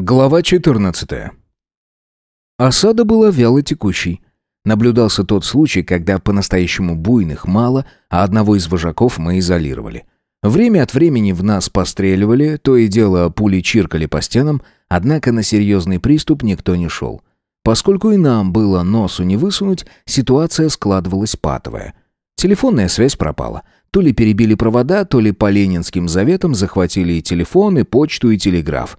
Глава 14. Осада была вяло текущей. Наблюдался тот случай, когда по-настоящему буйных мало, а одного из вожаков мы изолировали. Время от времени в нас постреливали, то и дело пули чиркали по стенам, однако на серьезный приступ никто не шел. Поскольку и нам было носу не высунуть, ситуация складывалась патовая. Телефонная связь пропала. То ли перебили провода, то ли по ленинским заветам захватили и телефон, и почту, и телеграф.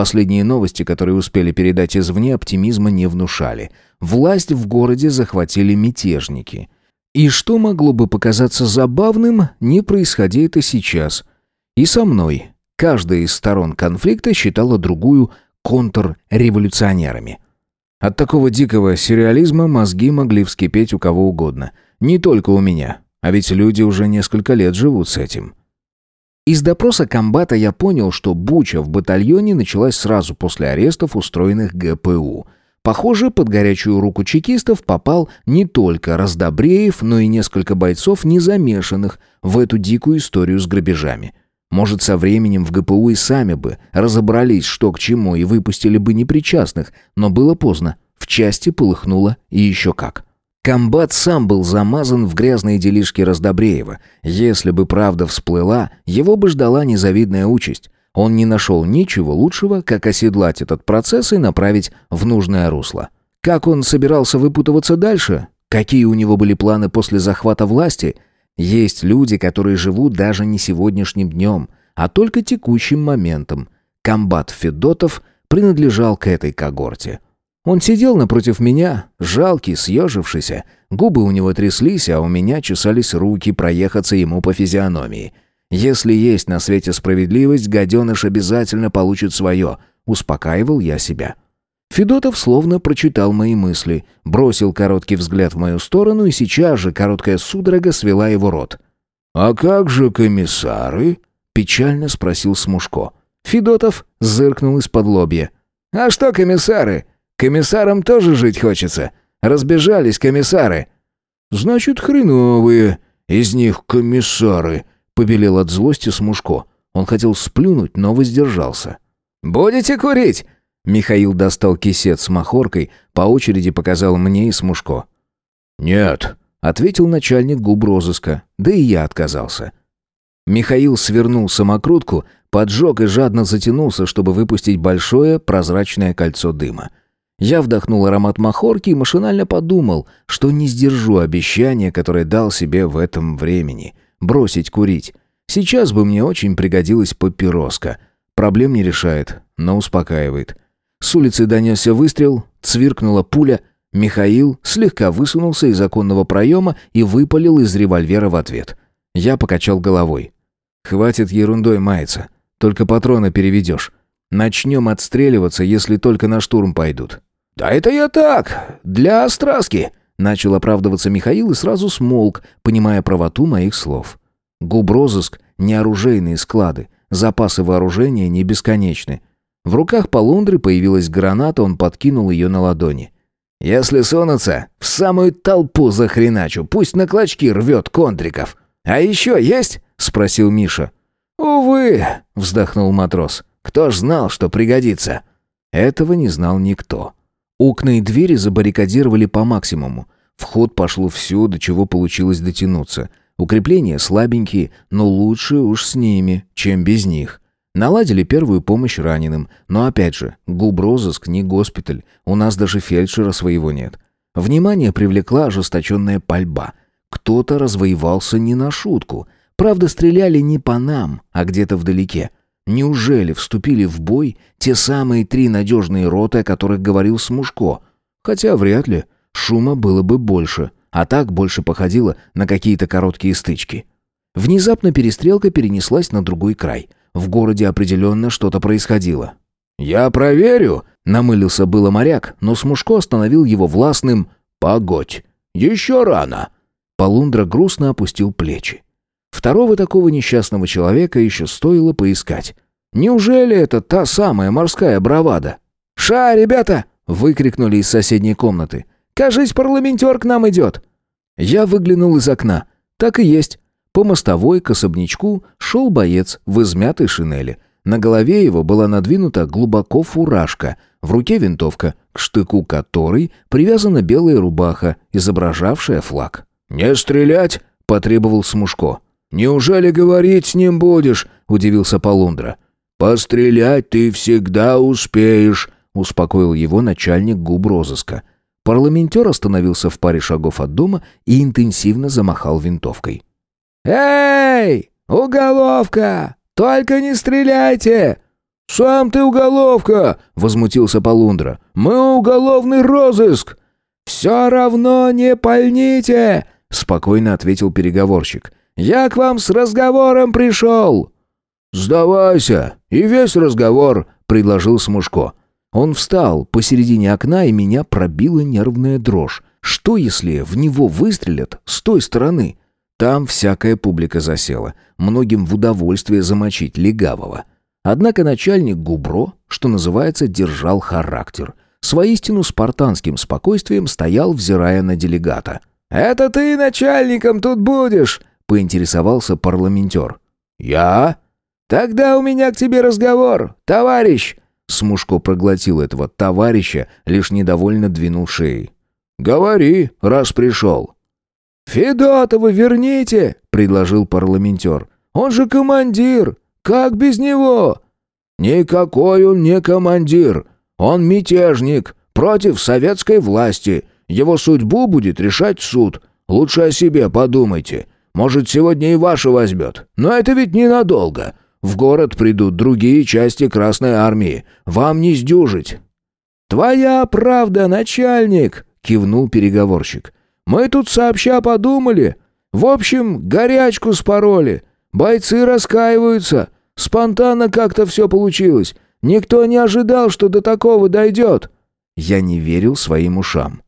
Последние новости, которые успели передать извне, оптимизма не внушали. Власть в городе захватили мятежники. И что могло бы показаться забавным, не происходит и сейчас. И со мной. Каждая из сторон конфликта считала другую контрреволюционерами. От такого дикого сюрреализма мозги могли вскипеть у кого угодно. Не только у меня. А ведь люди уже несколько лет живут с этим. Из допроса комбата я понял, что буча в батальоне началась сразу после арестов, устроенных ГПУ. Похоже, под горячую руку чекистов попал не только Раздобреев, но и несколько бойцов, не замешанных в эту дикую историю с грабежами. Может, со временем в ГПУ и сами бы разобрались, что к чему, и выпустили бы непричастных, но было поздно. В части полыхнуло и еще как. Комбат сам был замазан в грязные делишки Раздобреева. Если бы правда всплыла, его бы ждала незавидная участь. Он не нашел ничего лучшего, как оседлать этот процесс и направить в нужное русло. Как он собирался выпутываться дальше? Какие у него были планы после захвата власти? Есть люди, которые живут даже не сегодняшним днем, а только текущим моментом. Комбат Федотов принадлежал к этой когорте. Он сидел напротив меня, жалкий, съежившийся. Губы у него тряслись, а у меня чесались руки проехаться ему по физиономии. «Если есть на свете справедливость, гаденыш обязательно получит свое», — успокаивал я себя. Федотов словно прочитал мои мысли, бросил короткий взгляд в мою сторону, и сейчас же короткая судорога свела его рот. «А как же комиссары?» — печально спросил Смушко. Федотов зыркнул из-под лобья. «А что комиссары? Комиссарам тоже жить хочется. Разбежались комиссары». «Значит, хреновые из них комиссары», — побелел от злости Смушко. Он хотел сплюнуть, но воздержался. «Будете курить?» Михаил достал кисет с махоркой, по очереди показал мне и Смушко. «Нет», — ответил начальник губ розыска, да и я отказался. Михаил свернул самокрутку, поджег и жадно затянулся, чтобы выпустить большое прозрачное кольцо дыма. Я вдохнул аромат махорки и машинально подумал, что не сдержу обещания, которое дал себе в этом времени. Бросить курить. Сейчас бы мне очень пригодилась папироска. Проблем не решает, но успокаивает. С улицы донесся выстрел, цвиркнула пуля. Михаил слегка высунулся из оконного проема и выпалил из револьвера в ответ. Я покачал головой. «Хватит ерундой маяться. Только патроны переведешь. Начнем отстреливаться, если только на штурм пойдут. «Да это я так, для страски», — начал оправдываться Михаил и сразу смолк, понимая правоту моих слов. Губрозыск — не оружейные склады, запасы вооружения не бесконечны. В руках полундры появилась граната, он подкинул ее на ладони. «Если сунуться, в самую толпу захреначу, пусть на клочки рвет контриков. А еще есть?» — спросил Миша. «Увы», — вздохнул матрос. «Кто ж знал, что пригодится?» Этого не знал никто. Окна и двери забаррикадировали по максимуму. Вход пошло все, до чего получилось дотянуться. Укрепления слабенькие, но лучше уж с ними, чем без них. Наладили первую помощь раненым, но опять же, губрозыск не госпиталь, у нас даже фельдшера своего нет. Внимание привлекла ожесточенная пальба. Кто-то развоевался не на шутку. Правда, стреляли не по нам, а где-то вдалеке. Неужели вступили в бой те самые три надежные роты, о которых говорил Смушко? Хотя вряд ли. Шума было бы больше, а так больше походило на какие-то короткие стычки. Внезапно перестрелка перенеслась на другой край. В городе определенно что-то происходило. «Я проверю!» — намылился было моряк, но Смушко остановил его властным «Погодь! Еще рано!» Полундра грустно опустил плечи. Второго такого несчастного человека еще стоило поискать. Неужели это та самая морская бравада? «Ша, ребята!» — выкрикнули из соседней комнаты. «Кажись, парламентер к нам идет!» Я выглянул из окна. Так и есть. По мостовой к особнячку шел боец в измятой шинели. На голове его была надвинута глубоко фуражка, в руке винтовка, к штыку которой привязана белая рубаха, изображавшая флаг. «Не стрелять!» — потребовал Смушко. «Неужели говорить с ним будешь?» — удивился Полундра. «Пострелять ты всегда успеешь», — успокоил его начальник губ розыска. Парламентер остановился в паре шагов от дома и интенсивно замахал винтовкой. «Эй, уголовка! Только не стреляйте!» «Сам ты уголовка!» — возмутился Полундра. «Мы уголовный розыск!» «Все равно не пальните!» — спокойно ответил переговорщик. «Я к вам с разговором пришел!» «Сдавайся, и весь разговор», — предложил Смушко. Он встал посередине окна, и меня пробила нервная дрожь. Что, если в него выстрелят с той стороны? Там всякая публика засела. Многим в удовольствие замочить легавого. Однако начальник Губро, что называется, держал характер. С воистину спартанским спокойствием стоял, взирая на делегата. «Это ты начальником тут будешь?» — поинтересовался парламентер. «Я?» «Тогда у меня к тебе разговор, товарищ!» Смушко проглотил этого товарища, лишь недовольно двинул шеей. «Говори, раз пришел». «Федотова верните!» — предложил парламентер. «Он же командир! Как без него?» «Никакой он не командир! Он мятежник, против советской власти. Его судьбу будет решать суд. Лучше о себе подумайте. Может, сегодня и ваша возьмет. Но это ведь ненадолго. В город придут другие части Красной Армии. Вам не сдюжить». «Твоя правда, начальник!» — кивнул переговорщик. «Мы тут сообща подумали. В общем, горячку спороли. Бойцы раскаиваются. Спонтанно как-то все получилось. Никто не ожидал, что до такого дойдет». Я не верил своим ушам.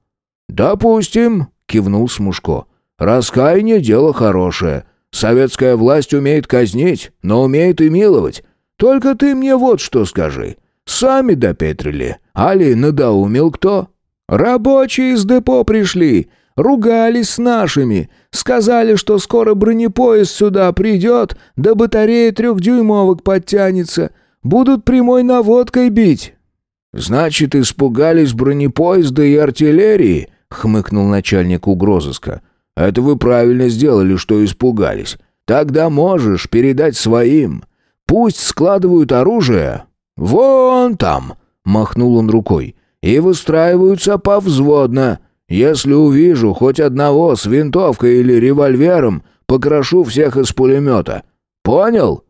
«Допустим», — кивнул Смушко. «Раскаяние — дело хорошее. Советская власть умеет казнить, но умеет и миловать. Только ты мне вот что скажи. Сами допетрили, али надоумил кто? Рабочие из депо пришли, ругались с нашими, сказали, что скоро бронепоезд сюда придет, да батарея трехдюймовок подтянется, будут прямой наводкой бить». «Значит, испугались бронепоезда и артиллерии?» — хмыкнул начальник угрозыска. Это вы правильно сделали, что испугались. Тогда можешь передать своим. Пусть складывают оружие. Вон там, махнул он рукой. И выстраиваются повзводно. Если увижу хоть одного с винтовкой или револьвером, покрошу всех из пулемета. Понял?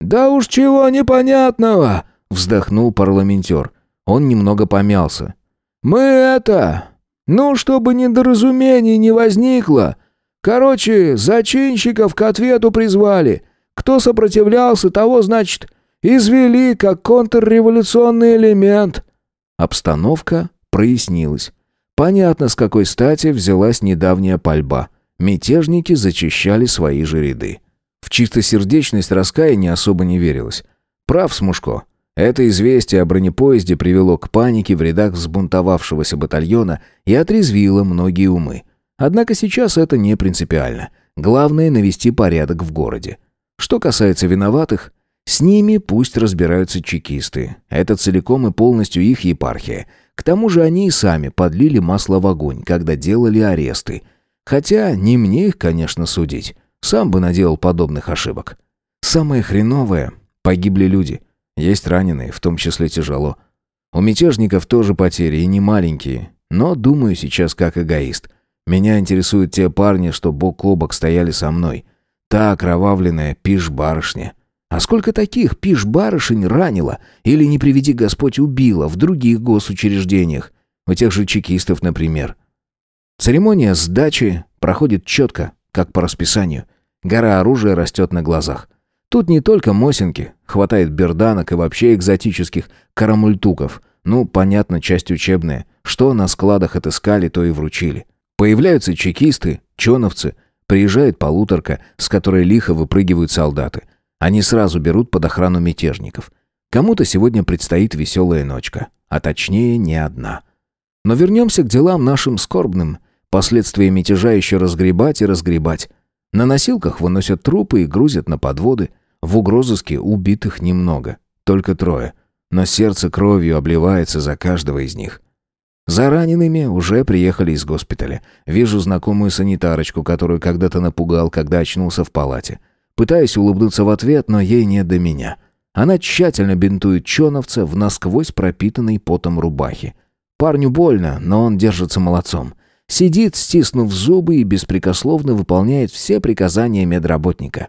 Да уж чего непонятного, вздохнул парламентер. Он немного помялся. Мы это ну, чтобы недоразумений не возникло. Короче, зачинщиков к ответу призвали. Кто сопротивлялся, того, значит, извели как контрреволюционный элемент». Обстановка прояснилась. Понятно, с какой стати взялась недавняя пальба. Мятежники зачищали свои же ряды. В чистосердечность раскаяния особо не верилось. Прав Смушко. Это известие о бронепоезде привело к панике в рядах взбунтовавшегося батальона и отрезвило многие умы. Однако сейчас это не принципиально. Главное навести порядок в городе. Что касается виноватых, с ними пусть разбираются чекисты. Это целиком и полностью их епархия. К тому же они и сами подлили масло в огонь, когда делали аресты. Хотя не мне их, конечно, судить. Сам бы наделал подобных ошибок. Самое хреновое — погибли люди — есть раненые, в том числе тяжело. У мятежников тоже потери, и не маленькие. Но думаю сейчас как эгоист. Меня интересуют те парни, что бок о бок стояли со мной. Та окровавленная пиш-барышня. А сколько таких пиш-барышень ранила или, не приведи Господь, убила в других госучреждениях? У тех же чекистов, например. Церемония сдачи проходит четко, как по расписанию. Гора оружия растет на глазах. Тут не только Мосинки, хватает берданок и вообще экзотических карамультуков. Ну, понятно, часть учебная. Что на складах отыскали, то и вручили. Появляются чекисты, чоновцы, приезжает полуторка, с которой лихо выпрыгивают солдаты. Они сразу берут под охрану мятежников. Кому-то сегодня предстоит веселая ночка, а точнее не одна. Но вернемся к делам нашим скорбным. Последствия мятежа еще разгребать и разгребать. На носилках выносят трупы и грузят на подводы – в угрозыске убитых немного. только трое. Но сердце кровью обливается за каждого из них. За ранеными уже приехали из госпиталя. Вижу знакомую санитарочку, которую когда-то напугал, когда очнулся в палате. Пытаюсь улыбнуться в ответ, но ей не до меня. Она тщательно бинтует чоновца в насквозь пропитанной потом рубахе. Парню больно, но он держится молодцом. Сидит, стиснув зубы и беспрекословно выполняет все приказания медработника.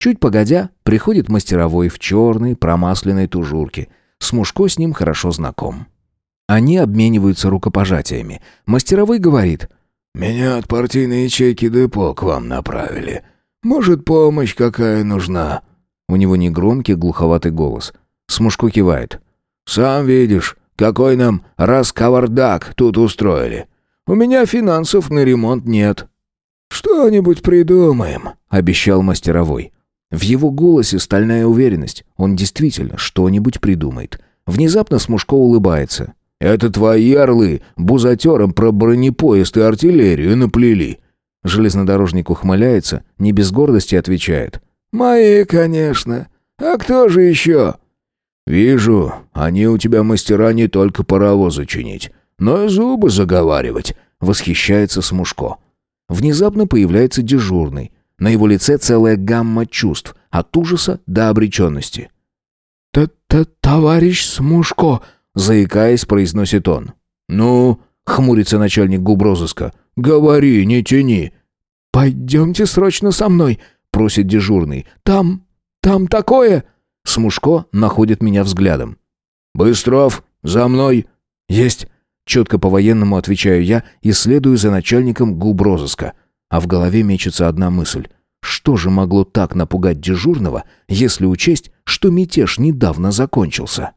Чуть погодя, приходит мастеровой в черной промасленной тужурке. Смушко с ним хорошо знаком. Они обмениваются рукопожатиями. Мастеровой говорит. «Меня от партийной ячейки депо к вам направили. Может, помощь какая нужна?» У него негромкий, глуховатый голос. Смушко кивает. «Сам видишь, какой нам раскавардак тут устроили. У меня финансов на ремонт нет». «Что-нибудь придумаем», — обещал мастеровой. В его голосе стальная уверенность. Он действительно что-нибудь придумает. Внезапно Смушко улыбается. «Это твои орлы бузатером про бронепоезд и артиллерию наплели». Железнодорожник ухмыляется, не без гордости отвечает. «Мои, конечно. А кто же еще?» «Вижу, они у тебя мастера не только паровозы чинить, но и зубы заговаривать», — восхищается Смушко. Внезапно появляется дежурный. На его лице целая гамма чувств, от ужаса до обреченности. «Т-т-товарищ Смушко», заикаясь, произносит он. «Ну?» — хмурится начальник губрозыска. «Говори, не тяни». «Пойдемте срочно со мной», — просит дежурный. «Там... там такое...» Смушко находит меня взглядом. «Быстров, за мной!» «Есть!» Четко по-военному отвечаю я и следую за начальником губрозыска. А в голове мечется одна мысль. Что же могло так напугать дежурного, если учесть, что мятеж недавно закончился?»